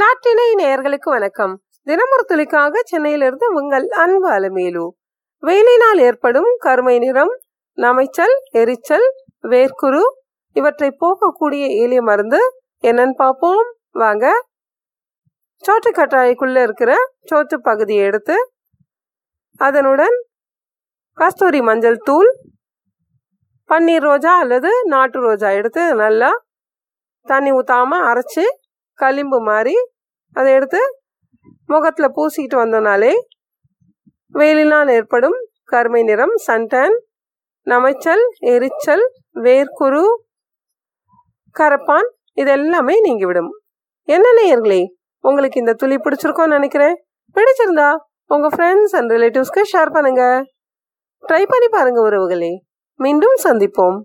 நாட்டினை நேயர்களுக்கு வணக்கம். தினமொரு துளிக்காக சென்னையிலிருந்து உங்கள் அன்பு அலமேலு. வெயிலினால் ஏற்படும் கருமை நிறம் நமைச்சல் எரிச்சல் வேர்க்குரு இவற்றை போக்கக்கூடிய எளிய மருந்து என்னன்னு பார்ப்போம். வாங்க. சோற்று கட்டாயக்குள்ள இருக்கிற சோற்று பகுதியை எடுத்து அதனுடன் கஸ்தூரி மஞ்சள் தூள் பன்னீர் ரோஜா அல்லது நாட்டு ரோஜா எடுத்து நல்லா தண்ணி ஊற்றாமல் அரைச்சி களிம்பு மாதிரி அதை எடுத்து முகத்தில் பூசிக்கிட்டு வந்தோம்னாலே வெயிலினால் ஏற்படும் கருமை நிறம் சன்டன் நமைச்சல் எரிச்சல் வேர்க்குரு கரப்பான் இதெல்லாமே நீங்கிவிடும். என்ன நேயர்களே உங்களுக்கு இந்த துளி பிடிச்சிருக்கோன்னு நினைக்கிறேன். பிடிச்சிருந்தா உங்கள் ஃப்ரெண்ட்ஸ் அண்ட் ரிலேட்டிவ்ஸ்க்கு ஷேர் பண்ணுங்கள் ட்ரை பண்ணி பாருங்கள் உறவுகளே. மீண்டும் சந்திப்போம்.